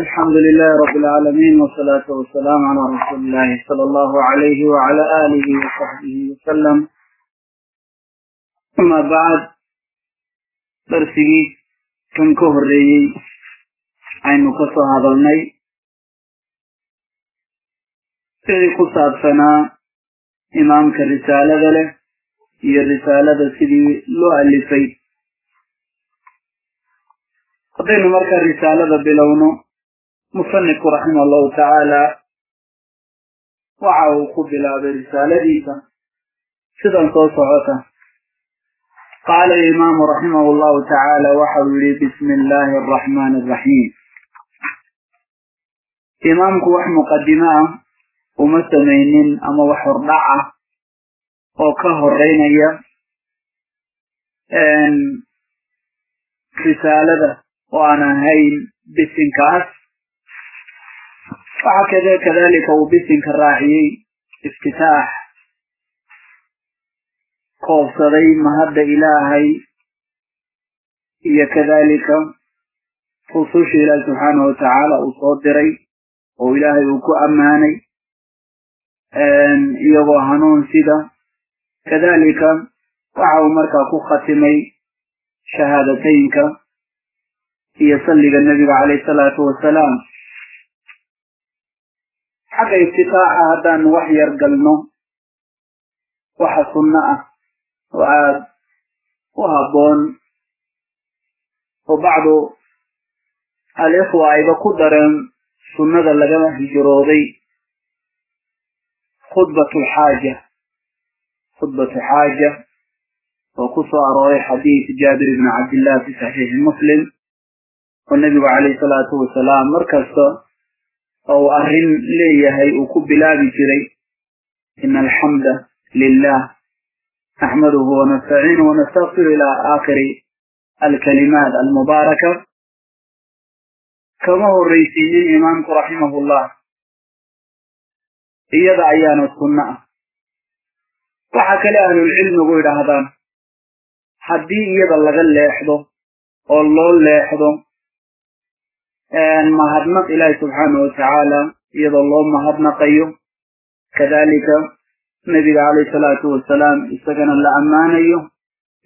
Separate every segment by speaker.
Speaker 1: الحمد لله رب العالمين والصلاة والسلام على رسول الله صلى الله عليه وعلى آله وصحبه وسلم. أما بعد درسي كم كهري عين قصة هذا الني في قصة سنة إمامك الرسالة له هي الرسالة سيدي لو ألفي. haddaynu markaa risaalada bilowno مصنف رحمه الله تعالى. وعاو قبل برسالته سيدا صوته قال الإمام رحمه الله تعالى وحولي بسم الله الرحمن الرحيم. إمامك وح مقدمة ومسمين أما وح رضعة أو كهر أن رسالة وأنا هين بسنكاس. فعكذا كذلك وبثن كراحيي افتتاح قوف صدي مهد إلهي هي كذلك فصوش إلى سبحانه وتعالى أصدري أو إلهي أكو أماني أن يضهنون سيدا. كذلك وعو مركا أكو ختمي شهادتينك يصلي النبي عليه الصلاة والسلام. حق استطاع هذا وحي يرقلنا وحصنا وعاد. وهابون وبعض الإخوة إذا قدر سنة لجمع الجروضي خطبة الحاجة. خطبة الحاجة وقصة رأي حديث جابر بن عبد الله في صحيح مسلم. والنبي عليه الصلاة والسلام مركزه أو أهل لي هي أكب لا بجري إن الحمد لله نحمده ونستعين ونستغفر إلى آخر الكلمات المباركة. كما هو الرئيسي إمامك رحمه الله. إيضا أيان السنة. وحكى لأهل العلم غير هذا. حدي إيضا لغل ليحضو والله يحضر. أن ما هدنق إله سبحانه وتعالى يضى الله ما قيوم أيوه. كذلك نبي عليه الصلاة والسلام استقن الله أمانه أيوه.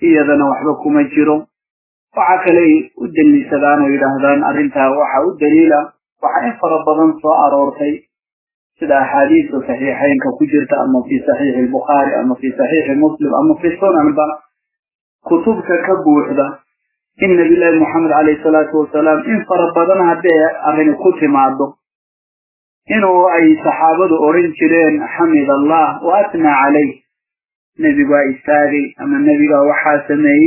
Speaker 1: إيادنا وحبكم أجره. وعكلي أدني سبان وإلى هذان أرنتها وحا أدليل وحيف ربضان صار ورخي سدى حديث صحيحين كخجرت أما في صحيح البخاري أما في صحيح المسلم أما في صنع كتب كتبك كبوحدة. إن نبي الله محمد عليه الصلاة والسلام إن فربضنا هده أغني قتل معده إنه أي صحابة أورين شرين حمد الله وأثنى عليه. نبي بإستاذي أما النبي وحاسمه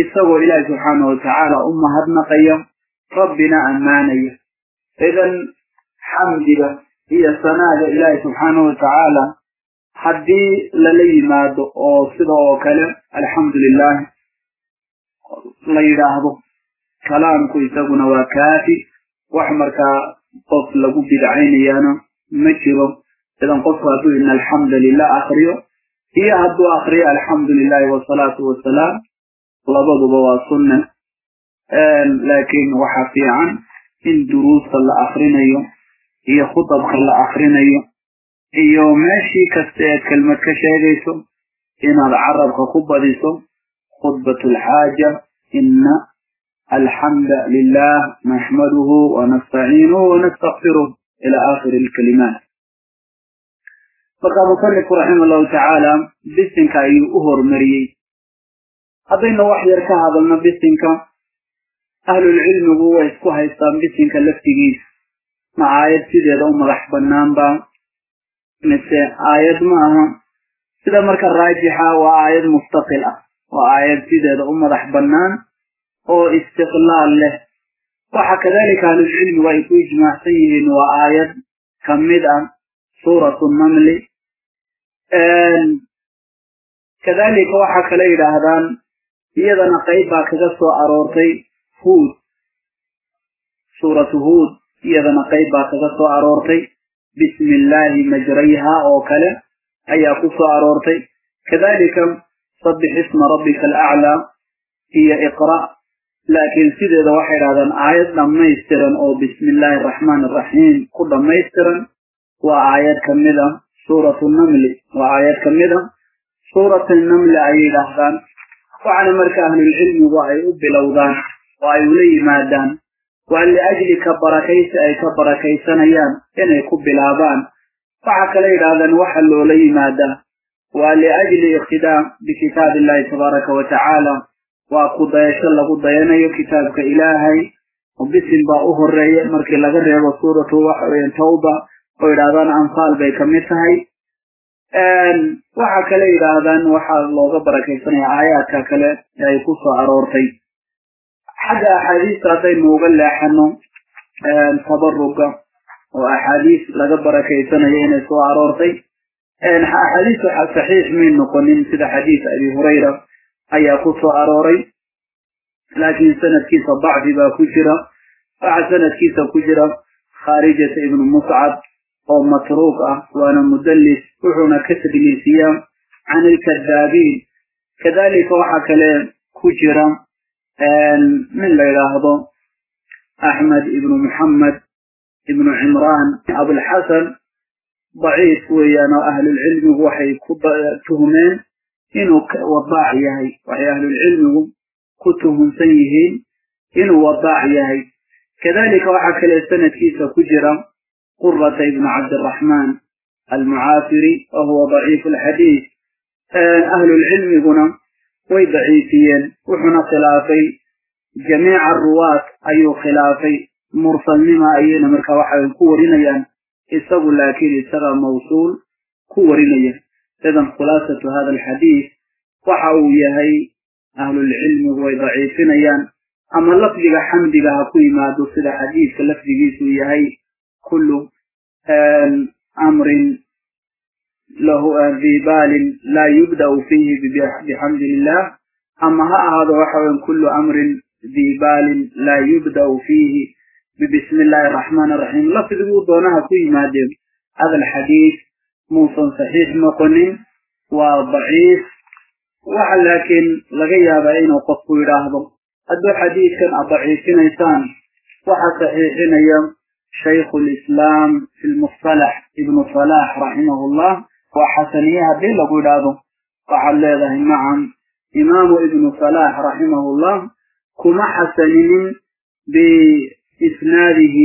Speaker 1: إصغوا إلى سبحانه وتعالى أمه ابن قيم ربنا أماني. إذن حمد هي صناعة إلى سبحانه وتعالى. حدي للي ماد أو صدى أو الحمد لله. ليراهو كلامك يتقن وكافي وحمرك قف لغو بدعين يانا. مجرم إذا قفوا أدوه إن الحمد لله أخريه هي أدو أخري. الحمد لله والصلاة والسلام. لبض بواسنة لكن وحفيعا. إن دروس صلى أخرين أيوم هي خطب صلى أخرين أيوم هي ماشي كستيت كلمة كشهديسو إن العرب كخبديسو قطبة الحاجة. إن الحمد لله نحمده ونستعينه ونستغفره إلى آخر الكلمات. فقال مصرح رحمه الله تعالى بسنك أي أهر مريي أظن واحد يركاب لنا بسنك. أهل العلم هو يسكوها يستان بسنك اللفتيين مع آيات سيدة أم رحبا نامبا مثل آيات ماما سيدة مركا راجحة وآيات مستقلة وآيات كده أم أحبنان أو استقلال له. وحكذلك أهل العلم وإكو إجمع سيهن وآيات كمدا سورة النمل. آه، كذلك وحك ليلة هذان يدا نقيبا كذسو أرورتي هود. سورة هود يدا نقيبا كذسو أرورتي بسم الله مجريها أو كلا أي أقصى أرورتي. كذلك صبح اسم ربك الأعلى. هي اقرأ. لكن سيدة واحد هذا آيات لما يسترن أو بسم الله الرحمن الرحيم. قد ما يسترن وآيات كمدة سورة النمل. وآيات كمدة سورة النمل آية عيد أهدان وعلى مركة أهل العلم وعي أب الأوضان وعي ولي مادان. وعلى لأجل كبر كيس أي كبر كيسانيان إنه يعني كب الأبان فعك ليل هذا وحل ولي مادان. ولأجل اقتداء بكتاب الله تبارك وتعالى وأقود يشل قد يني كتابك إلهي وباسم باؤه الرئي مركي لغر وصورة وحوية وإلى وإرادان أنصال بيك مثهي. وحاك لي إرادان وحا الله غبرك يسنع آياتك كلي يقص عرورتي. حدا حديث راتي موغل لحنو تبرق وأحاديث لغبرك يسنع آياتك كلي حديث صحيح من نقول سيد حديث أبي هريرة أي قصة أروري لكن سنة كيسة ضعف بكجرة بعد سنة كيس كجرة خارجة ابن مصعب أو مطروقة وأنا مدلس وحنا كسب الإسيام عن الكذابين. كذلك وحا كلام كجرة من لا يلاحظه أحمد ابن محمد ابن عمران أبو الحسن ضعيف ويانا أهل العلم هو حي كتهمين إنه وضاعيه وحي أهل العلم كتهم سيهين إنه وضاعيه كذلك وحكى لسنة كيسا كجرا قرة ابن عبد الرحمن المعافري وهو ضعيف الحديث. آه، أهل العلم هنا ويضعيفين وحنا خلافي. جميع الرواة أي خلافي. مرسل مما نمرك مركا وحاول كورينا يعني استغوا لكن استغى موصول كورينية. إذن خلاصة هذا الحديث وحاو يهي أهل العلم هو ضعيفين يان أما لفظ حمد لها كل ما دوصل حديث لفظ يسو يهي كل أمر له آه، ذيبال لا يبدأ فيه بحمد لله. أما هذا وحاو كل أمر ذيبال لا يبدأ فيه بحمد لله ببسم الله الرحمن الرحيم. لفظ دونها في مادم هذا الحديث موسى صحيح مقنن وضعيف. ولكن لغي بين وقف يراهب هذا حديث كان ضعيف نيسان وحصحيح نيم شيخ الإسلام في المصطلح ابن صلاح رحمه الله. وحسنيها بلا قداده وعلى ذه معا إمام ابن صلاح رحمه الله. كما حسنين ب إسناده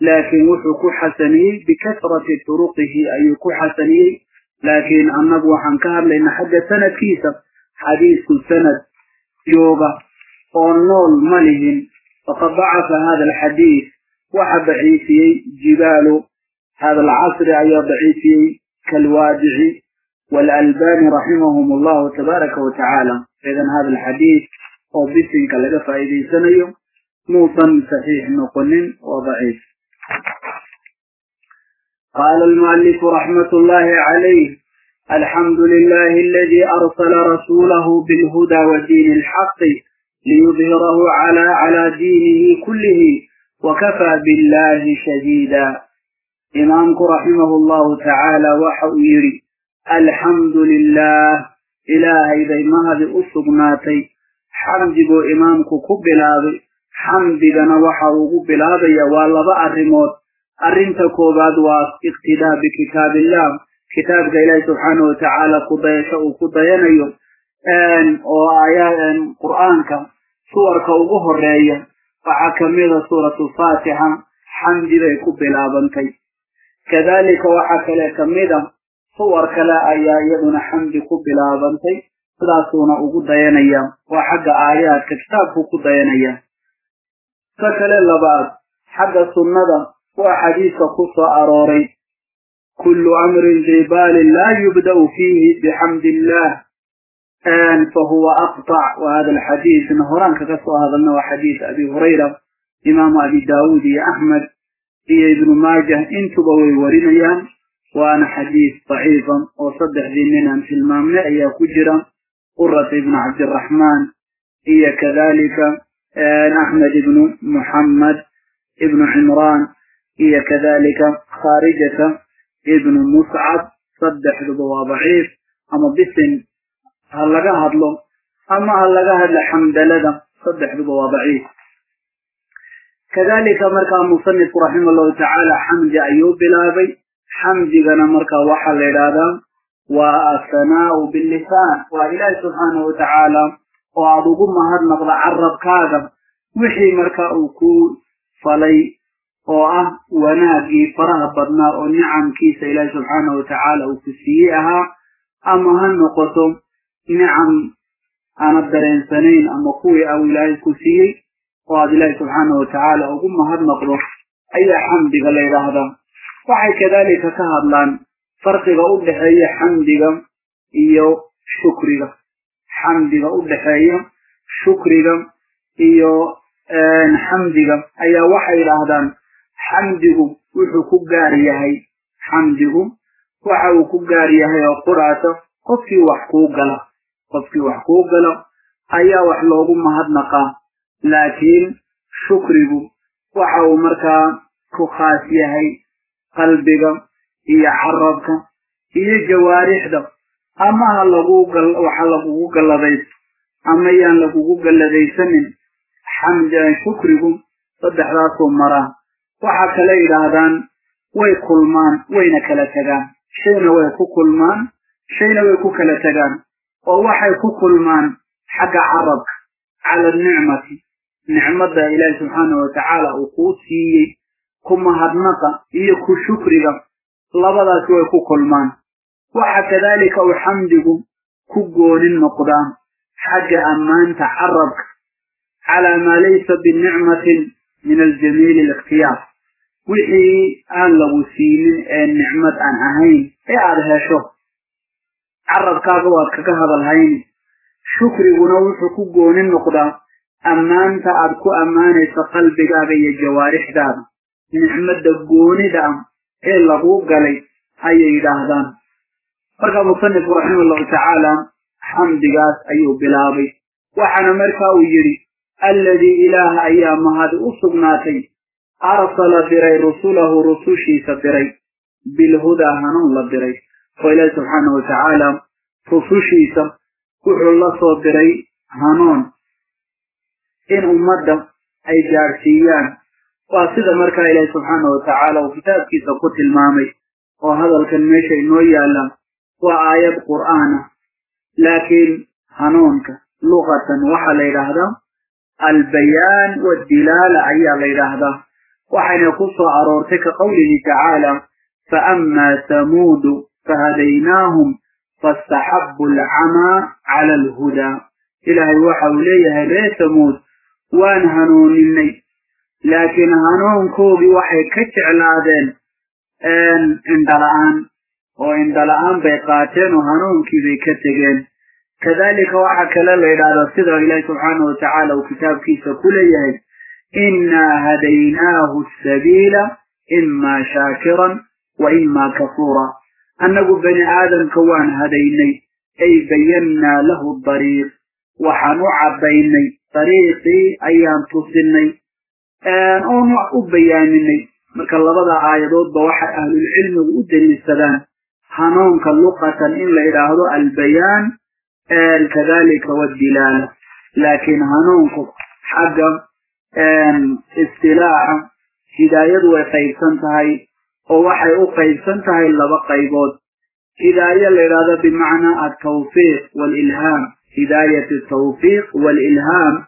Speaker 1: لكن وحك كحسني بكثرة طرقه أي كحسني لكن أن نبو عن حنكار لأن حد سند كيسا حديث سند يوغا ونول ملهم فقد ضعف هذا الحديث وحب عيسي جبال هذا العصر أي ضعيفي كالواجع والألبان رحمهم الله تبارك وتعالى إذن هذا الحديث أو بسنك لقفا إذن سنيهم saxiix noqonin oo daciif qaala almualifu raxmat ullahi calayh الحمد لله الذي أرسل رسوله بالهدى ودين الحق ليظهره على على دينه كله وكفى بالله شهيدا. إمامك رحمه الله تعالى وحويري الحمد لله إلهي ذي مهد أصبناتي. حمدك إمامك حمدنا وحروب بلاد يا والله أرموت. أرنت كوباد واس اقتداء بكتاب الله. كتاب إلهي سبحانه وتعالى قبيس أو قبيان أيوم أن أو آيان قرآن كم صور كوبه الرأي فعكمل صورة الفاتحة. حمد بيكو بلابن كي كذلك وحك لكمل صور كلا آيا يدن حمد كو بلابن كي فلا صورة أو قبيان أيوم وحق آية كتاب كو قبيان أيوم xagga sunnada waa xadiiska ku soo arooray كل أمر ذي بال لا يبدأ فيه بحمد الله. آن فهو أقطع. وهذا الحديث نهران كقصة هذا النوع حديث أبي هريرة. إمام أبي داود يا أحمد. هي ابن ماجه. انت بوي ورنيا وأنا حديث ضعيفا وصدح ذننا في المامنة هي كجرة. قرة ابن عبد الرحمن. هي كذلك. آن أحمد بن محمد بن عمران هي كذلك خارجة ابن مصعب صدح ذو ضعيف أما بسن هل لقى هدلو أما هل لقى هدل حمد لدى صدح ذو ضعيف. كذلك مركا مصنف رحمه الله تعالى حمد أيوب بلابي حمد بن مركا وحل إلى ذا وأثناء باللسان وإله سبحانه وتعالى وعادو قم هاد نقضى عرب كادم وحي مركا اوكو فلي اوه وناقي فره بدنا أو نعم كيس الهي سبحانه وتعالى وكسيئها اما هاد نقضم نعم أنا بدرين سنين اما قوي أو الهي كسيئي وعاد الهي سبحانه وتعالى أو قم هاد نقضى اي حمد غلي رهضا وحي كذلك كهدلان فرق غوب لحي حمد غم ايو شكري غم xamdiga u dhexeeya shukriga iyo xamdiga ayaa waxay yidhaahdaan xamdigu wuxuu ku gaar yahay xamdigu waxa uu ku gaar yahay oo quraata qofkii wax kuu gala qofkii wax kuu gala ayaa wax loogu mahadnaqaa laakiin shukrigu waxa uu markaa ku khaas yahay qalbiga iyo carabka iyo jawaarixda galladaysanin xamdan shukrigu saddexdaasuu maraa waxa kale yidhaahdaan way kulmaan wayna kala tegaan shayna way ku kulmaan shayna way ku kala tegaan oo waxay ku kulmaan xagga carabka cala anicmati nicmadda ilaahi subxaanahu watacaala uu kuu siiyey ku mahadnaqa iyo ku shukriga labadaasi way ku kulmaan وحتى ذلك وحمدهم كقول النقدام حق أمان تعرق على ما ليس بالنعمة من الجميل الاختيار. وحي أن لو سيمن أن نعمة أن أهين أي هذا شو؟ عرب كاغوات كهذا الهين شكري ونوح كقول النقدام أمان تعرق أمان تقلبك أبي الجوارح دام. نعمة دقوني دام. إيه إلا هو قلي. أي إذا هذا مركا مصنف رحمه الله تعالى حمد قاس أيه بلابي. وحنا مركا ويري الذي إله أيام هذا أصب ناتي أرسل بري رسوله رسوشي سدري بالهدى هنون لدري وإلى سبحانه وتعالى رسوشي سب كحر الله صدري هنون إن أمد أي جارسيان وصد مركا إلى سبحانه وتعالى. وكتاب كيسا قتل مامي وهذا الكلمة شيء نوية لهم. وآيات قرآن. لكن هنونك لغة وحا ليلة البيان والدلالة عيا هذا وحين يقص عرورتك قوله تعالى فأما ثمود فهديناهم فاستحب العمى على الهدى. إلهي وحوليها ليه ثمود. وان هنون مني لكن هنون كوبي وحي كتع لادين ان آن دلعان وإن ان دلعان بي قاتين و هنون كي بي كذلك وحك الله إلى رصد الله سبحانه وتعالى وكتاب كيسا كل يهد. إنا هديناه السبيل إما شاكرا وإما كفورا. أنه بني آدم كوان هديني. أي بينا له الطريق. وحنوع بيني طريقي أيام أن أو نوع أبياني مكالبضا آيادوت وحي أهل العلم وقدني السلام حنون كاللقة إلا إذا هذو البيان كذلك والدلالة لكن حنون حقا استلاع هداية وقيب سنتهي ووحي وقيب سنتهي اللي بقي بود هداية الإرادة بمعنى التوفيق والإلهام هداية التوفيق والإلهام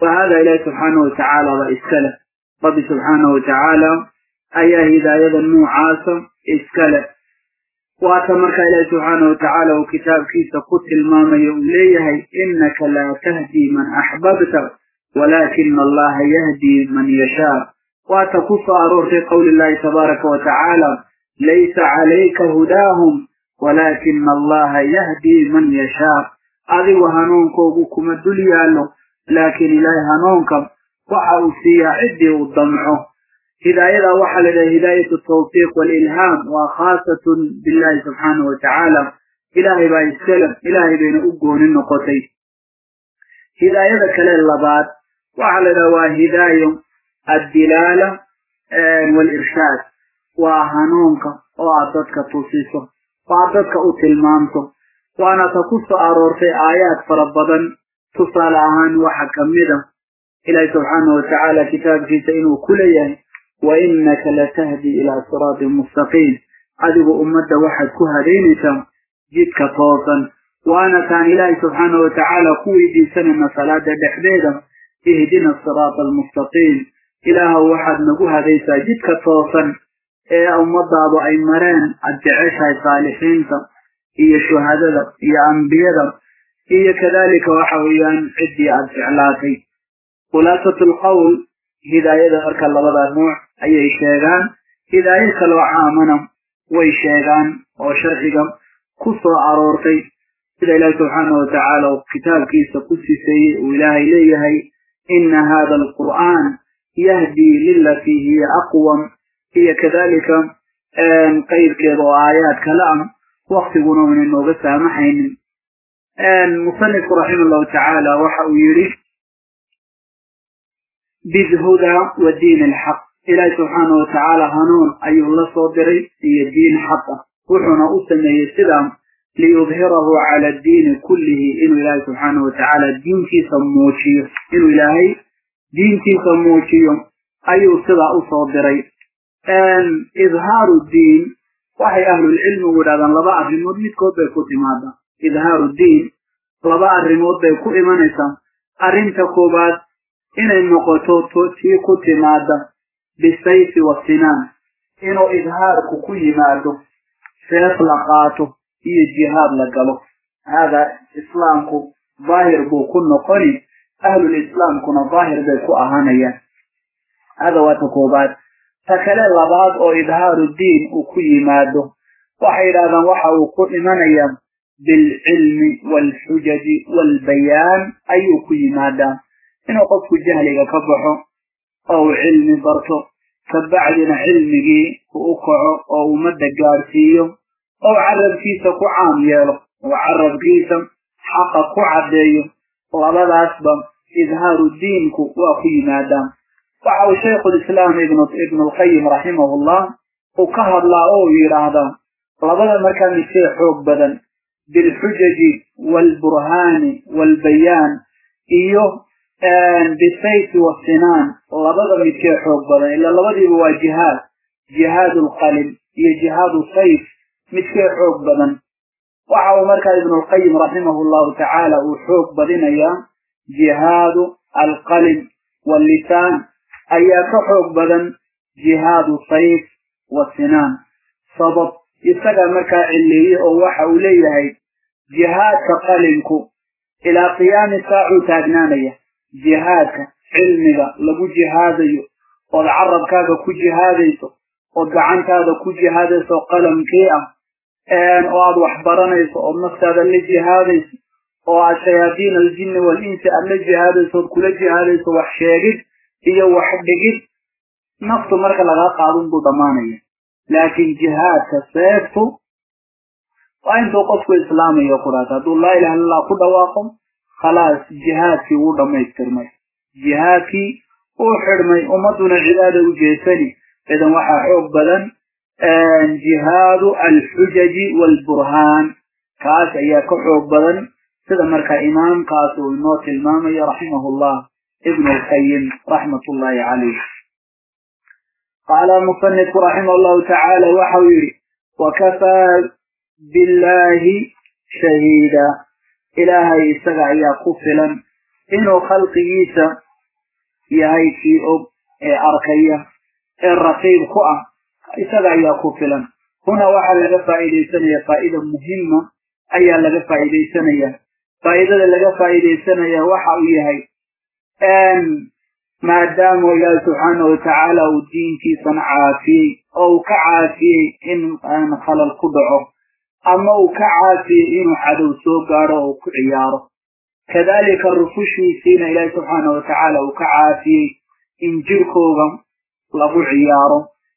Speaker 1: فهذا إلى سبحانه وتعالى وإسكله رب سبحانه وتعالى أي هداية النوع عاصم إسكله وأتمرك إلى سبحانه وتعالى وكتاب كيس قتل ما يوم يوليه إنك لا تهدي من أحببت ولكن الله يهدي من يشاء. وأتقص أرور في قول الله تبارك وتعالى ليس عليك هداهم ولكن الله يهدي من يشاء. أذي وهنونك وقوكم الدليا لكن إله هنونك وعوسي عدي وضمعه هداية وحل إلى هداية التوفيق والإلهام وخاصة بالله سبحانه وتعالى. إلى عباد السلف إلى بين اقون النقطي هداية كلا اللبات وعلى الهوى هدايه الدلالة آه، والإرشاد. وهنونك وعطتك توصيصه وعطتك اوتلمانته وأنا تقص أرور ارورتي آيات فربضا تصالعان وحكمدا إلهي سبحانه وتعالى كتاب جيسين وكليا وإنك لتهدي إلى صراط مستقيم. أدب أمة واحد كهرينة جدك طوصا وأنا كان إلهي سبحانه وتعالى قوي في سنة صلاة بحبيبه اهدنا الصراط المستقيم. إله واحد نبوها ليس جدك طوصا أي أمد أبو أي مران أدعيشها صالحين. هي شهادة. هي أنبياء. هي كذلك وحويا عدي أدعلاتي خلاصة القول. هداية أركى الله نوع أي شيئان إذا يسلوا عامنا وي شيئان وشرحهم كسوا عرورتي. إذا إله سبحانه وتعالى كتاب كيسا كسسي وإلهي ليهي إن هذا القرآن يهدي للا هي أقوى هي كذلك قيد كيضو وآيات كلام. واختبونه من النوغسة محين. المصنف رحمه الله تعالى وحاو يريد بذهدى ودين الحق. إلهي سبحانه وتعالى هنون أي الله صدري هي الدين حقه وحنا أسمى السلام ليظهره على الدين كله. إن إلهي سبحانه وتعالى الدين في سموشي. إن إلهي دين في سموشي. أي صدى أصدري أن إظهار الدين. وحي أهل العلم ولا أن لضاء الرموض يتكوب بيكوتي ماذا إظهار الدين. لضاء الرموض بيكوتي ماذا أرنتكوبات إن النقطة تيكوتي ماذا بالسيف والسنان. إنو إظهار كوكي ماتو سيف لقاتو. إيه جهاد لقلو هذا إسلام كو ظاهر بو كنو قري أهل الإسلام كنا ظاهر بيكو أهانيا. هذا واتكو بعد فكلا لبعض أو إظهار الدين وكي مادو وحيرا ذا وحاو كن بالعلم والحجج والبيان. أي كي مادا. إنو قفو جهلي كبحو أو علم برتو فبعدنا علمي وأقعه أو مدى قارسيه أو عرب كيسة كعام يلا وعرب كيسة حقا كعديه ولا لاسبا إظهار الدين كوأخي نادم. فعو شيخ الإسلام ابن ابن القيم رحمه الله. وكهر لا أو إرادة ربنا ما كان يصير حب بالحجج والبرهان والبيان. إيه بالسيف والسنان لبدا متك حب الا لبدي بواجهات جهاد القلب هي جهاد الصيف متك حب بدن وعو ابن القيم رحمه الله تعالى وحب بدن يا جهاد القلب واللسان أي كحب بدن جهاد الصيف والسنان صدق يستقى مكا اللي هي أوحى أو هي جهاد قلبك إلى قيام الساعة تاجنانيه جهادك علمك لغو جهادك والعرب كاكا كو جهادك والقعان كاكا كو جهادك وقلم كيئة ايان وعاد وحبرانيس ومفتاد اللي جهادك وعشيادين الجن والإنس اللي جهادك وكل جهادك وحشيك إيه وحبك نفط مركة لغا قادم بضماني لكن جهاد سيكتو وانتو قصو إسلامي يا دو لا إله الله قد واقم خلاص جهاتي ودميت ترمي. جهاتي وحرمي أمدنا عدادة وجهتني. إذا وحاحوب بدن جهاد الحجج والبرهان. كاس أياك حوب بدن. سيدة مركة إمام كاس الموت المامي رحمه الله. ابن القيم رحمة الله عليه. قال مصنف رحمه الله تعالى وحويري وكفى بالله شهيدا. إلهي سقع يا قفلا إنه خلق يسا يهي في أب إيه أركية. الرقيب قوة سقع يا قفلا هنا واحد لقفع إلي سنية فائدة مهمة. أي لقفع إلي سنية فائدة لقفع إلي سنية واحد يهي. أن ما دام يا سبحانه وتعالى ودينك صنع عافيه أو كعافيه إن خلق قدعه أما وكعاتي إنو حدو سوقار أو كعيار كذلك الرفوش ميسين إلى سبحانه وتعالى وكعاتي إن جركوغم لغو عيار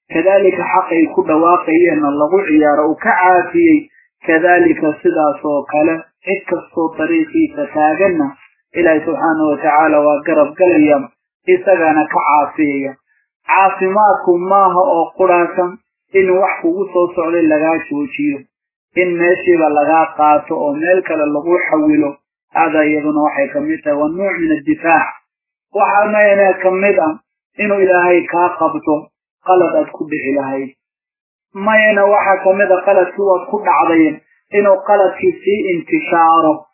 Speaker 1: كذلك حق كل واقعي أن لغو عيار وكعاتي كذلك صدا سوكال إكا الصوت ريسي تتاقن إلى سبحانه وتعالى وقرب قليم. إساقنا كعاتي. عاصماتكم ماها أو قرأتم إنو وحفو وصوص علي لغاش وشيه إن ماشي باللغا قاتو أو ملكا للغو حولو هذا يظن وحي كميتا والنوع من الدفاع. وحما ينا كميتا إنو إلهي كاقبتو قلب أتكب إلهي. ما ينا وحا كميتا قلب سوى كب عضيين إنو قلب في انتشاره.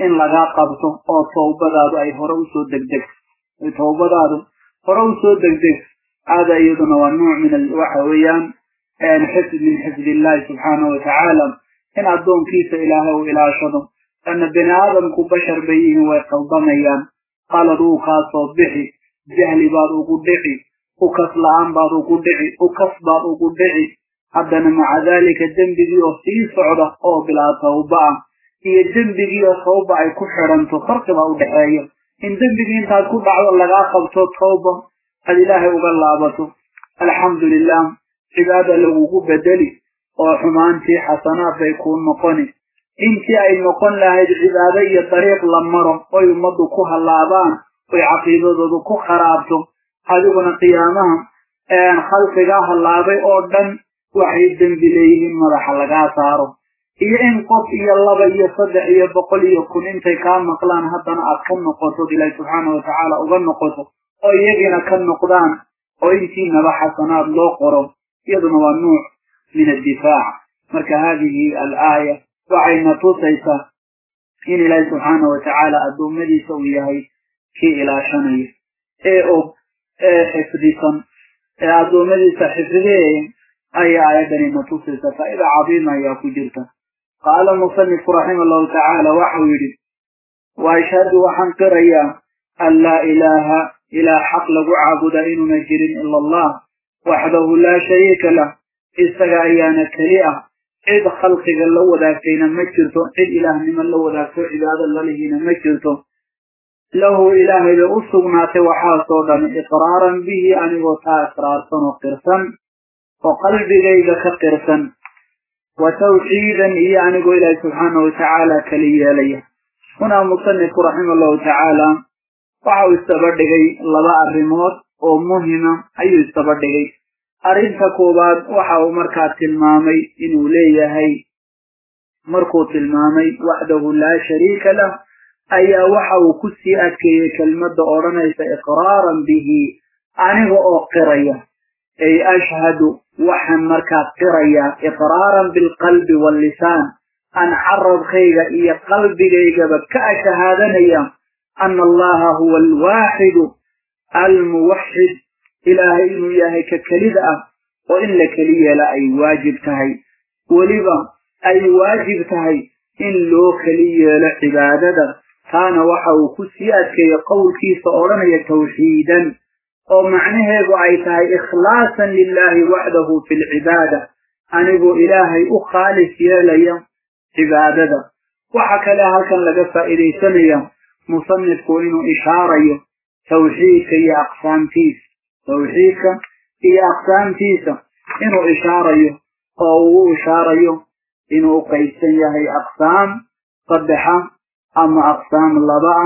Speaker 1: إن لغا قبتو أو صوبة دادو أي فروسو دكدك صوبة دادو فروسو دكدك هذا يظن والنوع من الوحويان. أن حسب من حسب الله سبحانه وتعالى. إن اضون كيس إلهه إلى شدم أن بن آدم كبشر بيه وقلبنا أيام قال روح خاص به جهل بعض وقدحي وكف لعن بعض وقدحي وكف بعض وقدحي عدنا مع ذلك الدم بذي أصيب صعدة أو بلا توبة. هي الدم بذي أصوبة أي كحرا تفرق أو الحياة إن دم بذي أنت أكون بعض الله غاقب توبة. الإله أبلا الحمد لله. عبادة لغوه بدلي وحمان في حسنات يكون نقني إنتي أي نقن لهي العبادة يطريق لمرهم ويمضكوها اللعبان ويعقيدوا ذوكو خرابتهم حدوكنا قيامهم أن خلقها اللعبان أردن وحيدا بليهم مرح لغا سارو إيه إن قف إيه الله إيه صدع إيه بقل إيه كن إنتي كان مقلان هدنا أكن نقصد إلي سبحانه وتعالى أغن نقصد. أو يجينا كن نقضان أو إنتي نبا حسنات لو قرب. يدنا النوع من الدفاع. مرك هذه الآية وعين توسيسة إن الله سبحانه وتعالى أدوم مدي سوياه كي إلى شنية أي أو أي حفظيسا إيه أدوم مدي سحفظيه أي آية دني نتوسيسة فإذا عظيمة يا فجرتا قال المصنف رحمه الله تعالى وحويري وأشهد وحنقر أن لا إله إلا حق لقعة بدئين مجر إلا الله. وحده لا شريك له استغايانا كريئة. إذا خلق قال له وذاكينا إذ إله من له وذاكو عبادة للهينا مكرته له إله لأسقناه وحاصوده إقرارا به أن يوطى إقرارا وقرسا وقلب غيبك قرسا وتوحيدا إيه أن يقول إله سبحانه وتعالى كلي يليه هنا مصنف رحمه الله تعالى فعو استبرده الله الرموت. Oo muhima ayuu istaba dhigay arrinta koowaad waxa uu markaa tilmaamay inuu leeyahay markuu tilmaamay waxdahu laa shariika lah ayaa waxa uu ku sii adkeeyey kelmadda odhanaysa iqraaran bihi aniga oo qiraya ay ashhadu waxaan markaa qiraya iqraaran bilqalbi waallisaan an carabkayga iyo qalbigaygaba ka ashahaadanaya ana allaha huwa alwaaxidu الموحد. إلهي إنه ياهي ككالده وإن لك ليه لا أي واجب تهي. ولبا أي واجب تهي. إن لوك ليه لا عبادة كان وحاو كسياتك يقول كيس أرمي توحيدا. أو معنى هذا أي تهي. إخلاصا لله وحده في العبادة. أن يبو إلهي أخالف يا لي عبادة وحكى لها كان لقفة إلي سنيا مصنف كونه إشاريه توحيدك يا أقسام تيس توحيدك يا أقسام تيس إنه إشارة أو إشارة إنه قيسن هي أقسام قبحة أما أقسام اللباء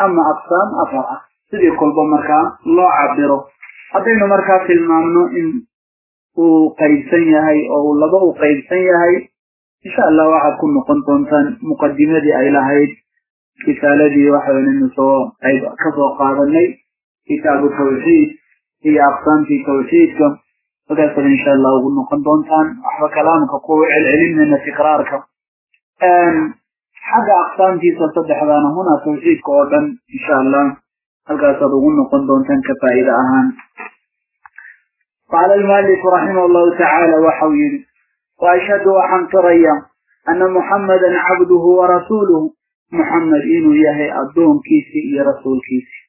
Speaker 1: أما أقسام أفرع. سيدي كل بمركة لا عبره أدينو مركا في المامنة إن قيسن هي أو اللباء قيسن هي. إن شاء الله وعا كن مقدمة دي أي كتاب كتالدي وحيون النصوى أي كفو قارني كتاب التوحيد. هي أقسام في توحيدكم وكسر إن شاء الله أقول نقن دونتان أحوى كلامك وقوة العلم من تقرارك حاجة أقسام في ستصدح بانا هنا توحيد قوة إن شاء الله. وكسر أقول نقن دونتان كفائدة أهان. قال المالك رحمه الله تعالى وحويل. وأشهد وحن تريا أن محمدا عبده ورسوله. محمد إنو يهي أدوم كيسي يا رسول كيسي.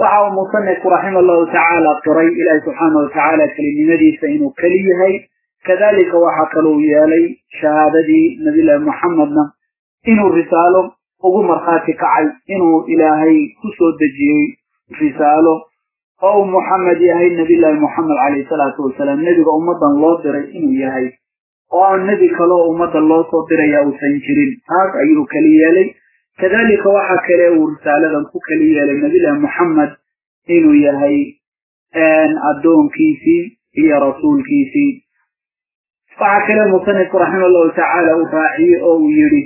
Speaker 1: وعو مصنك رحمه الله تعالى قري إلى سبحانه وتعالى كلمة نبي سينو كليهي كذلك وحكلوا يالي شهادة نبي الله محمدنا إنو الرسالة وقمر خاتك عي إنو إلهي كسو دجيوي رسالة. أو محمد يهي نبي الله محمد عليه الصلاة والسلام. نجد أمضا الله دري إنو يهي. Oo aan nebi kaloo ummadda loo soo diraya uusan jirin taas ayuu keli yeelay kadalika waxa kale uu risaaladan ku keli yeelay nabiyllaahi muxamed inuu yahay addoonkiisii iyo rasuulkiisii waxaa kale musanifku raxima allahu tacaala uu raaciyey oo uu yidhi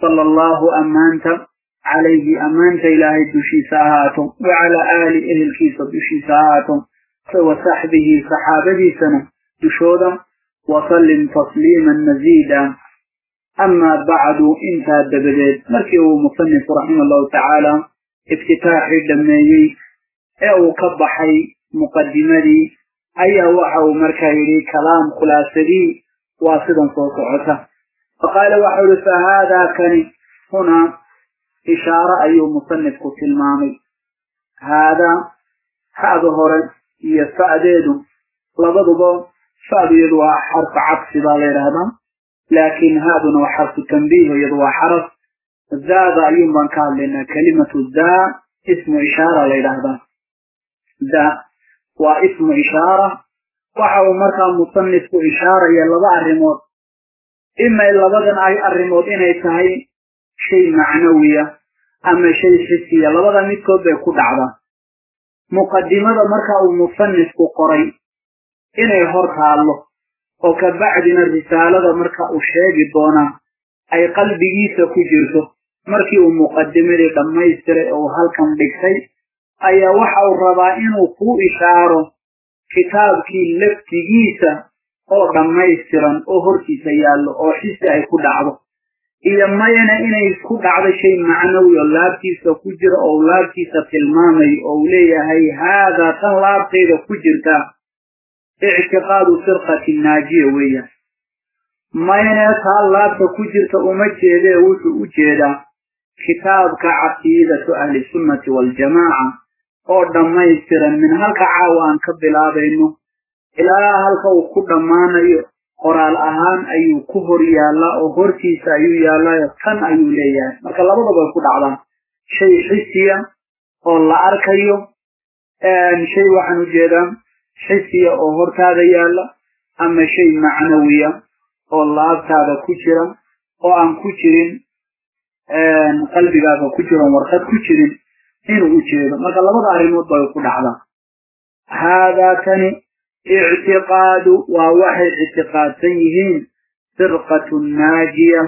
Speaker 1: sala allahu ammaanta calayhi ammaanta ilaahay dushiisa ahaato wa calaa aali ehelkiisa dushiisa ahaato wa saxbihi saxaabadiisana dushooda وسلم تسليما مزيدا. أما بعد إن انت دبدت مركه مصنف رحمه الله تعالى افتتاح دمائي أو كبحي مقدمري أي وحو مركه لي كلام خلاصري واصدا صوت عطا فقال وحول فهذا كان هنا إشارة أي مصنف في المامي هذا هذا هو يستعدد لبضبه فهذا يضوى حرف عطف ظالير هذا. لكن هذا هو حرف التنبيه ويضوى حرف ذا ضعيون من قال لنا كلمة ذا اسم إشارة ليلة هذا. ذا واسم إشارة. وحاو مركا مصنف إشارة يلا ضع الرموت إما إلا بغن أي الرموت إنا يتهي شيء معنوية أما شيء حسي يلا بغن ميكو بيكو دعبا مقدمة مركا مصنف قريب. Inay hor taallo oo ka bacdina risaalada marka uu sheegi doonaa ay qalbigiisa ku jirto. Markii uu muqadimadii dhammaystiray oo uu halkan dhigtay ayaa waxa uu rabaa inuu kuu ishaaro kitaabkii laftigiisa oo dhammaystiran oo hortiisa yaallo oo xisi ay ku dhacdo. Iyo mayana inay ku dhacdo shay macnawi oo laabtiisa ku jira oo laabtiisa tilmaamayo oo uu leeyahay haadaa tan laabtayda ku jirta اعتقاد فرقة الناجية ويا. ما ينسى الله تكجر تأمة جيدة وتأجيدة كتاب كعقيدة أهل السنة والجماعة. أردا ما يسترن من هلك عوان كبلا بينه. إلى هلك وكبلا ما نيو قرال أهان أيو كفر يا الله وهر كيسا أيو يا الله يتن أيو ليا. مالك الله بابا يقول على شيء حسيا. والله أركيو. شيء وحنو جيدا yaalla ama shay macnawiya oo laabtaada ku jira oo aan ku jirin qalbigaaga ku jiron warqad ku jirin inuu u jeedo marka labada arrimood bay ku dhacdaa haadaa kani ictiqaadu waa waxay ictiqaadsan yihiin firqatu naajiya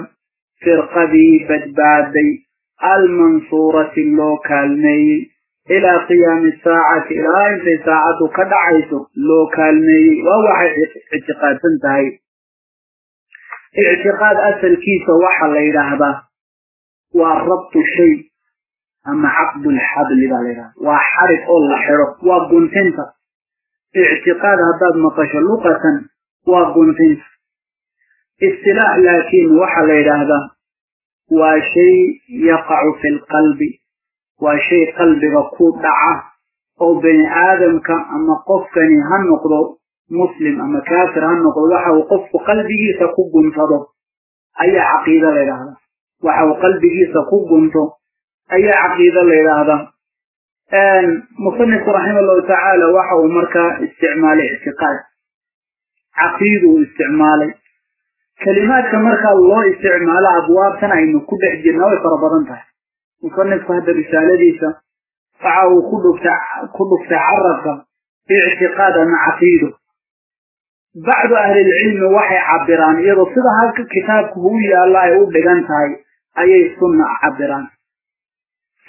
Speaker 1: firqadii badbaaday almansuurati loo kaalmeeyey إلى قيام الساعة إلى أن الساعة قد عيت. لو كان مي وهو اعتقاد انتهي. اعتقاد أسل كيس وحل إلهبا وربط شيء. أما عقد الحبل بالإله وحرق الله حرق. وقنتنت اعتقاد هذا مطش لغة وقنتنت استلاح لكن وحل إلهبا وشيء يقع في القلب. وشيء قلبك دعاه أو بني آدم كان أما قفني هنقض مسلم أما كافر هنقض وحا قف قلبه سكوب انتضى أي عقيدة غير هذا؟ وحا وقلبه سكوب انتضى أي عقيدة لهذا أن آه، مصنف رحمه الله تعالى وحا ومركا استعمال اعتقاد. عقيد استعمال. كلمات كمركا الله استعمالها أبواب سنعين كل حجي النوي فربضان تحت. يكون لك هذا رسالة ديسة. فعاو كله فتعرف اعتقادا مع عقيده. بعد أهل العلم وحي عبران إذا صد هذا الكتاب هو يا الله يقول لقانتها أي سنة عبران؟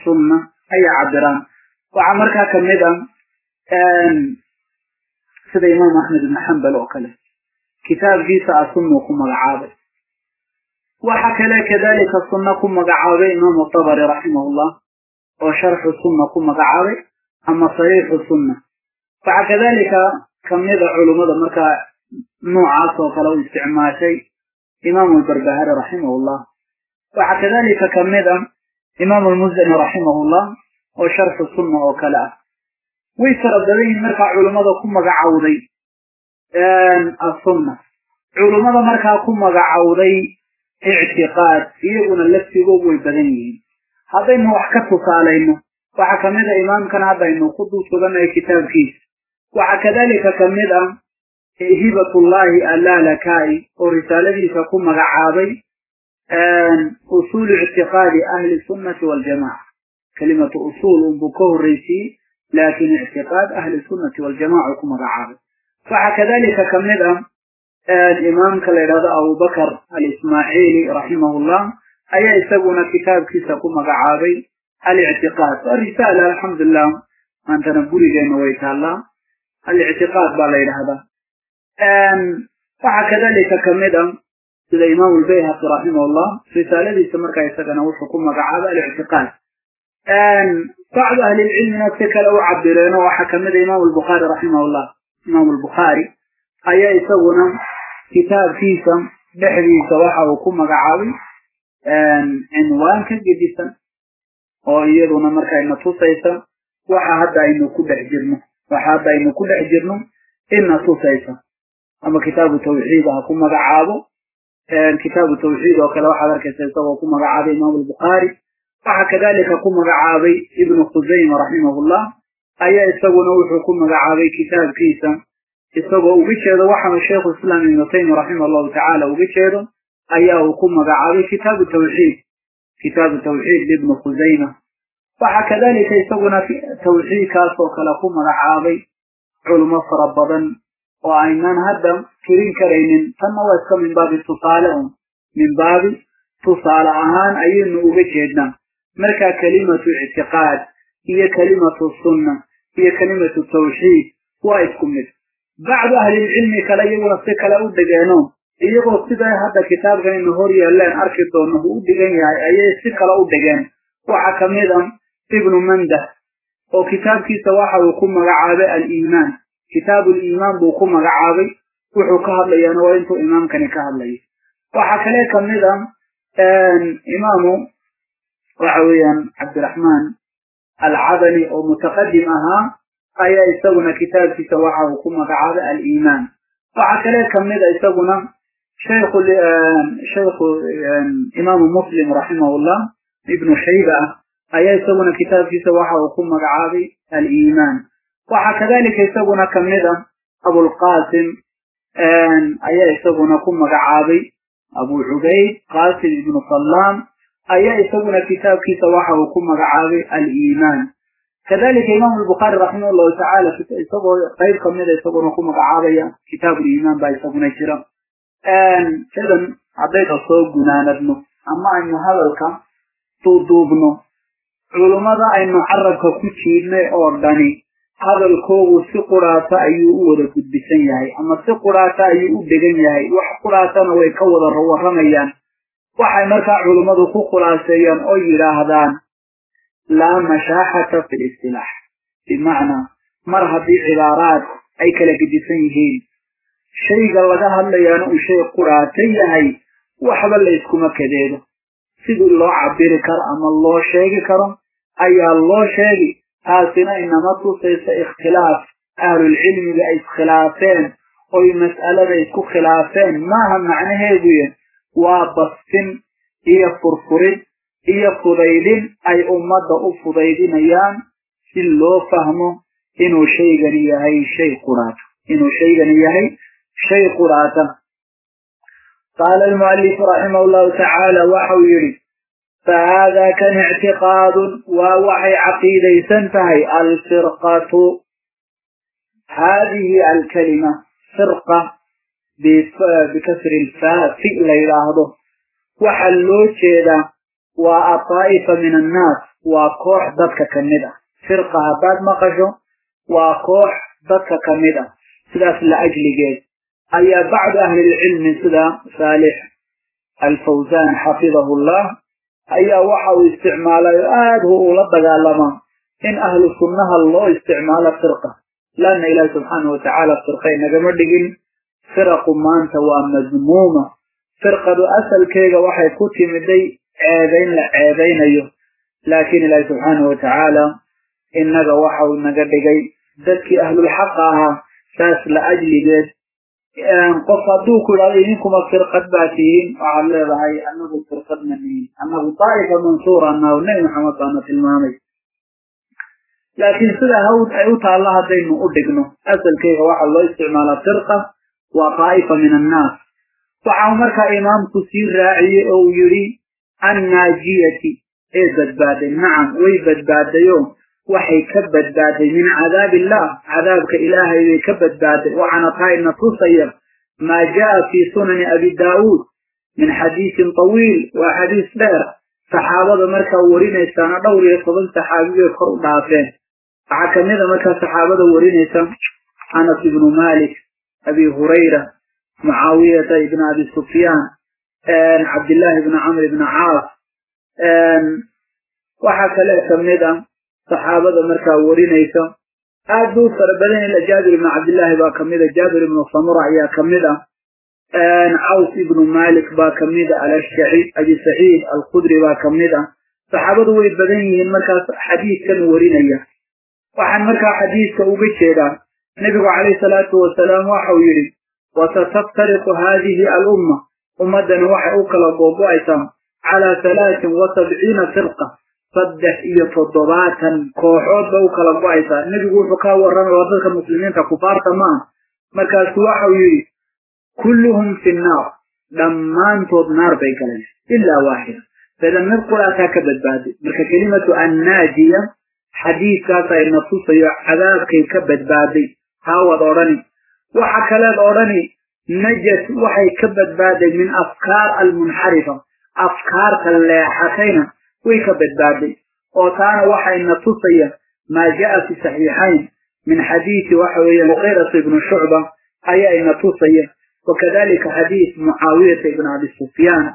Speaker 1: سنة أي عبران؟ وعمرك كمدا سيد إمام أحمد بن حنبل وكله. كتاب جيسا أسنة وكم وحكى لك ذلك الصنة كم قعابي إمام الطبري رحمه الله وشرح الصنة كم قعابي أما صريح الصنة فحكى ذلك كم يدع علماء مكا نوع عاصف لو استعمى شيء. إمام البربهاري رحمه الله. وحكى ذلك كم يدع إمام المزدن رحمه الله وشرح الصنة وكلا. ويسر الدبي مركا علماء كم قعابي الصنة علماء مركا كم قعابي اعتقاد يغنى لفتقوا ويبدنين هذا هو ما أحكته فعليه وحكمه إمام كان هذا إنه قدوس لنا كتاب كيس. كم كمدا هبة الله ألا لكائي ورسالته فكم رعابي أصول اعتقاد أهل السنة والجماعة. كلمة أصول بكه الرئيسي لكن اعتقاد أهل السنة والجماعة كم رعابي كم كمدا الإمام كالإرادة أبو بكر الإسماعيلي رحمه الله أي يسوون كتاب كيساكم عابي الاعتقاد. الرسالة الحمد لله أن تنبولي جيما ويتا الله الاعتقاد بالله إرهابا فحكذلك كمدا الإمام البيهقي رحمه الله رسالة يستمر كيساكنا وفكم عابا الاعتقاد. بعض أهل العلم نتكل أو عبد الله وحكمد إمام البخاري رحمه الله. إمام البخاري أي يسوون كتاب فيسم بحري سواح وكم قعالي عنوان كجديسا وإيضا نمرك إن توسيسا. وحا هدى إنه كده حجرنا وحا هدى إنه كده حجرنا إنه توسيسا. أما كتاب التوحيد وكم قعالي كتاب التوحيد وكلاو حذر كسيسا وكم قعالي إمام البخاري. وحا كذلك كم قعالي ابن خزيم رحمه الله. أيا إستغنوا حكم قعالي كتاب فيسم isagoo uga jeedo waxaanu sheikhu islaam ibnu taymiya raximah allahu tacaala uga jeedo ayaa uu ku magacaabay kitaabu tawxiid kitaabu tawxiid ibnu khusayma waxa kadalika isaguna tawxiidkaas oo kale ku magacaabay culmo fara badan oo aynaan hadda tirin karaynin tanna waa iska min baabi tusaale un min baabi tusaale ahaan ayaynu uga jeednaa marka kelimatu ictiqaad iyo kelimatu sunna iyo kelimatu tawxiid waa isku mid بعد أهل العلم كلي ورثك لو دجانو يقول سيدي هذا كتاب غني نهوري الله أركضه أنه دجان يعني أيه سك لو دجان وحكم يدم ابن مندة. وكتاب كي سواح وقوم رعاب الإيمان. كتاب الإيمان بقوم رعابي وحكاه لي. أنا وأنتو إمام كان كاه لي. وحكليك نظام إمامه رعويا عبد الرحمن العدني أو متقدمها. ايا يستغنى كتاب في سواعة وكما بعض الإيمان. وعكلا كم ندى يستغنى شيخ, شيخ إمام مسلم رحمه الله ابن شيبة. ايا يستغنى كتاب في سواعة وكما بعض الإيمان. وعكذلك يستغنى كم ندى أبو القاسم ايا يستغنى كم بعض أبو عبيد قاسم بن صلام. ايا يستغنى كتاب في سواعة وكما بعض الإيمان. كذلك إمام البخاري رحمه الله تعالى في غير كمدة يتقون وقوم بعضايا كتاب الإيمان باي صبونا يترم كذلك عديت الصوب قنانا ابنه. أما أنه هذا الكام طوضو ابنه ولماذا أن حركه كتير ما أورداني. هذا الكوغو سقراتا أيه أودك بسن ياهي. أما سقراتا أيه أودكين ياهي. وحقراتا ويكوض الروح رميان. وحي مكا علماته قراتيان أي راهدان لا مشاحة في الاصطلاح. بمعنى مرها بعبارات أي كلك بسنهين شيء قال هذا هل يانا وشيء قراتي هاي؟ وحب الله يسكم كذيدا سيد الله عبير كرام الله شيء كرام أي الله شيء. هاتنا إن مطلوسيس اختلاف. أهل العلم بأيس خلافين أي مسألة بأيس خلافين. ما هم معنى هذه؟ وابستن هي إيه فرفرين إيا فضيلين أي أمد أفضيلين أيام في الله فهمه إنو شيئا يهي شيء قرات إنو شيئا يهي شيء قرات قال المؤلف رحمه الله تعالى وحويري فهذا كان اعتقاد ووحي عقيدة سنتهي الفرقة هذه الكلمة فرقة بكسر الفاء في ليلة وحلو شيئا وأطائف من الناس وكوح بدك كمدة فرقة بعد ما قشوا وكوح بدك كمدة ثلاث لأجل جيد. أي بعد أهل العلم سدى صالح الفوزان حفظه الله. أي وحاو استعمال آده لبدا لما. إن أهل السنة الله استعمال فرقة. لأن إله سبحانه وتعالى فرقين. نجمدين فرق ما أنت ومزمومة فرقة أسل كيغا وحي كتي مدي عيبين عيبين أيوه. لكن الله سبحانه وتعالى إن جواح وإن جبجي ذكي أهل الحقها ساس لأجل ذلك أن قصدوك لأينكم الفرقة باتين. وعلى رأي أنه الفرقة منين. أنه طائفة منصورة أنه نعم محمد صلى الله عليه وسلم لكن سلا هو تعيوت على الله دين أدقنه أسأل كيف واحد الله استعمال الفرقة وطائفة من الناس. فعمرك إمام تسير راعي أو يريد الناجيتي إذا إيه بعد نعم وإذا بعد يوم. وحي كبد بعد من عذاب الله عذابك إلهي كبد بعد وعن طائنا تصير طيب. ما جاء في سنن أبي داود من حديث طويل وحديث دار. صحابة مركة ورينة سانة دوري صدن صحابي يخرق دافين. عكم إذا مركة صحابة ورينة أنا ابن مالك أبي هريرة معاوية ابن أبي سفيان. عبد الله بن عمرو بن عاص. وحكى لك من ذا صحابة مركا ورينيسا. أدو فربدين إلى جابر بن عبد الله با كميدا جابر بن صمرع يا كميدا عوس بن مالك با كميدا على الشعيد أجي سعيد الخدري با كميدا صحابة ورينيسا مركا حديثا ورينيسا وحن مركا حديثا وبشيدا نبي عليه الصلاة والسلام وحويري وستفترق هذه الأمة. ومدن وحي أكل الضوء على ثلاث وسبعين فرقة. صدح إيه فضباتا. كوحود أكل الضوء أيسان نبي قول فكا ورانا وضيك المسلمين فكفار تمام. مركز وحي كلهم في النار. لما انتوض نار بيكالي إلا واحد فإذا من القرآن تكبت بعد بك كلمة الناجية. حديث كاسا النصوص يعذاب كي كبت بعد هاو دورني وحكلا دورني نجت وحي كبد بادي من أفكار المنحرفة أفكار تلاحقين ويكبد بادي وكان وحي نتصي ما جاء في صحيحين من حديث وحي مغيرة بن شعبة أي نتصي وكذلك حديث معاوية بن عبد السفيان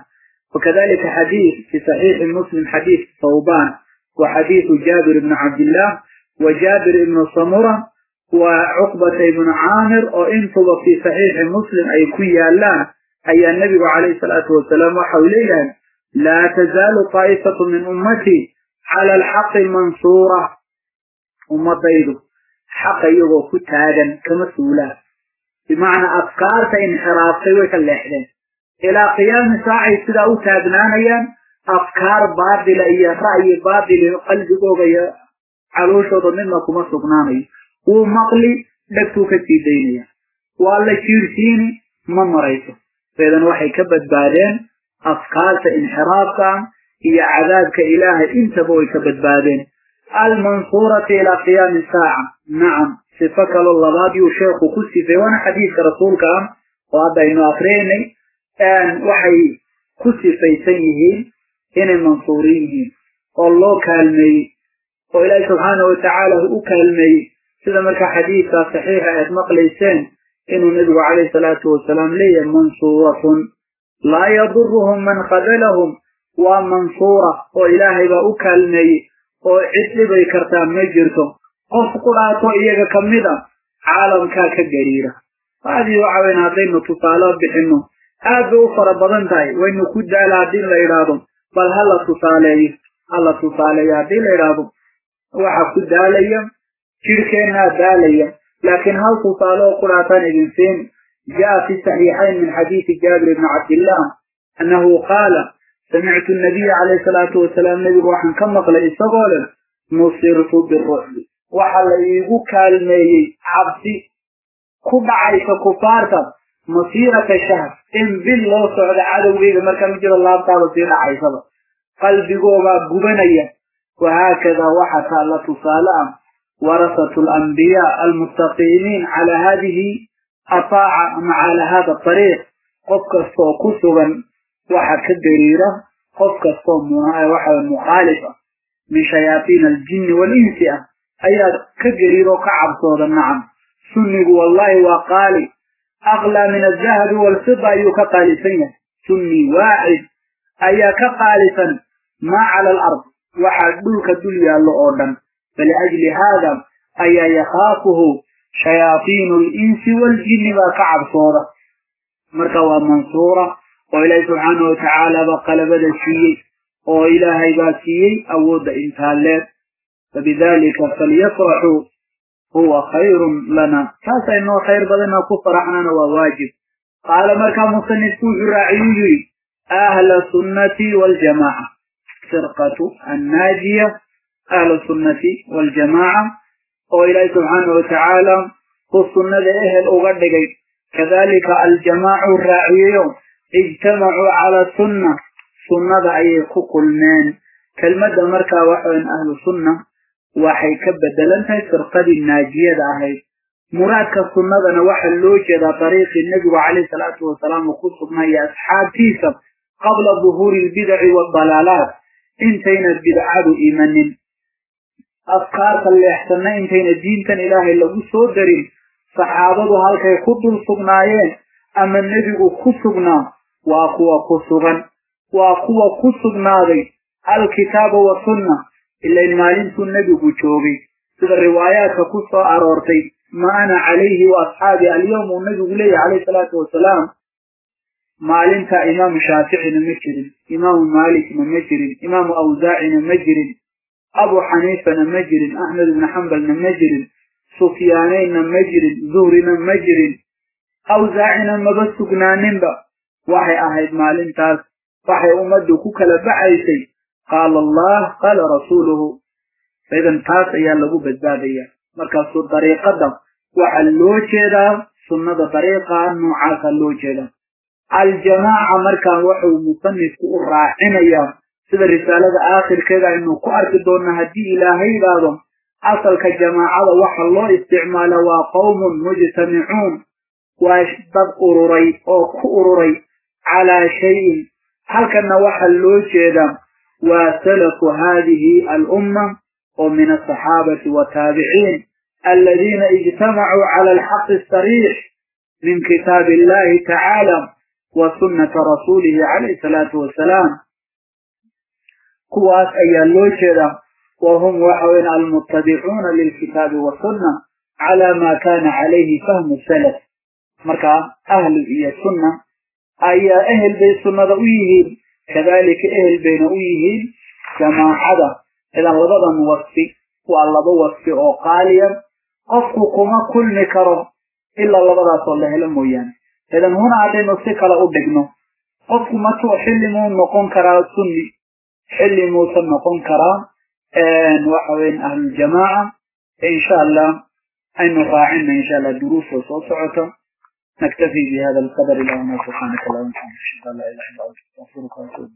Speaker 1: وكذلك حديث في صحيح المسلم حديث صوبان وحديث جابر بن عبد الله وجابر بن صمورة وعقبة بن عامر وانتظر في صحيح مسلم أي كي لا أي النبي عليه الصلاة والسلام وحوليها لا تزال طائفة من أمتي على الحق المنصورة. أمة بيضة. حق يغوك تادا كمسؤولة. بمعنى أفكار انحرافي وكالإحدى إلى قيام ساعة سدى أتابنانيا أفكار باردلة إيا رأي باردلة قلب بوغي عروشة وضمنك مصر بنامي ومقلي دكتوك في دينية وعلى كيرسيني ما مريته فإذا وحي كبت بعدين أفقالت انحرافك هي عذابك إله انت بوي كبت بعدين المنصورة إلى قيام الساعة. نعم سفك الله بابي وشيخ كسي في وأنا حديث رسولك وابا هنا أفريني أن وحي كسي في سيه إن المنصورين والله كالمي وإلهي سبحانه وتعالى أكالمي سيدا ملك حديثة صحيحة آية يتمق ليسين إنه نبي عليه الصلاة والسلام لي منصورة. لا يضرهم من قبلهم ومنصورة. وإلهي بأكلمي وإسلي بيكرتان مجرتهم. وفقراته إيجا كمدا عالم كاكا جريرة. هذه وعوين هذين التصالات بحنه هذا أخرى بغنتاي وإنه كد على دين الإرادهم بل هل تصاليه هل تصاليه دين الإرادهم وحا كد عليهم. شركنا داليا لكن هل تصالوا قراتان ابن سين جاء في صحيحين من حديث جابر بن عبد الله أنه قال سمعت النبي عليه الصلاة والسلام نبي روحا كما قال إستغالا نصرت بالرحل وحل إيغو كالمي عبسي كبع فكفارتا مصيرة الشهر إن بالله سعد عدو إذا ما كان مجد الله تعالى سيرا عيسى. قلبي قوبا قبنيا. وهكذا وحسى لتصالا ورثة الأنبياء المتقينين على هذه أطاعة مع على هذا الطريق. قفك الصو كسبا وحك الدريرة قفك الصو مرأي وحك المخالفة من شياطين الجن والإنسية أي كدريرة كعب صورا نعم. سنق والله وقال أغلى من الذهب والفضة يكقالسين سني واعد. أي كقالسا ما على الأرض. وحك بلك الدنيا اللي أردن فلأجل هذا أي يخافه شياطين الإنس والجن وكعب صورة. مركوة منصورة وإله سبحانه وتعالى بقلب السيئ وإله إباسيئ أود إنتالات فبذلك فليفرحوا. هو خير لنا. كاسا إنه خير بدنا كفر عنا وواجب. قال مركا مصنف جرعيوي أهل السنة والجماعة. سرقة الناجية. أهل السنة والجماعة. وإلهي سبحانه وتعالى والسنة أهل أغدق. كذلك الجماع الرعي اجتمعوا على السنة. سنة أي حقوق المان كلمة مركا وحوين أهل السنة. وحي كبدل أنت ترقد الناجية دعهي مراكا سنة نوح اللوجة دا طريق النجوة عليه الصلاة والسلام وخصوص ما هي أسحاب قبل ظهور البدع والضلالات. انتين البدعات إيمانين. أفكار اللي احتنا إنتين الدين تن إلهي لغو سودرين صحابته هالكي خدل صغنائين أما النبي خسغنا وأخوة خسغن وأخوة خسغنا دي. الكتاب والسنة إلا ما لنت النبي جوغي في الروايات خصة أرارتي. ما أنا عليه وأصحابي اليوم النبي عليه عليه الصلاة والسلام. ما لنت إمام شافعي من مجرم إمام مالك من مجرم إمام أوزاعي من مجرم أبو حنيفة نمجر أحمد بن حنبل نمجر سفياني نمجر زهري نمجر أو زاعنا مبسك نانبا وحي أهيد مالين تاس وحي أمد كوكلا بعيسي قال الله قال رسوله. فإذا تاس يا لغو بزادية. مركز الطريقة دا. وحلو جيدا سنة طريقة نوعاك اللو جيدا الجماعة مركز وحو مصنف قرى عنا يا. Sida risaalada aakhirkeeda aynu ku arki doonna haddii ilaahay yidhaahdo asalka jamaacada waxa loo isticmaala waa qowmun mujtamicuun waa dad ururay oo ku ururay calaa shayin halkanna waxaa loo jeedaa waa salafu haadihi alumma oo min asaxaabati wataabiciin aladiina ijtamacuu cala alxaqi asariix min kitaabi illahi tacaala wa sunnata rasuulihi calayhi salaatu wasalaam قواس أي اللوشرة وهم وحوين المتدعون للكتاب والسنة على ما كان عليه فهم السلف. مركا أهل هي السنة. أي أهل بين السنة ذويهين كذلك أهل بين ذويهين كما حدا. إذا وضضا وفي وعلى ضوى في أوقاليا أفقكما كل نكره إلا الله ضضا صلى الله عليه وسلم. إذا هنا عدين السكرة أبقنا أفقما توحل من نقوم كرا السنة. حلي موصل نقوم كرا آه، وحوين أهل الجماعة. إن شاء الله أي نراعينا إن شاء الله دروس وصوصعة. نكتفي بهذا القدر إلى أن سبحانك الله لا إله إلا أنت أعوذ وفرك الله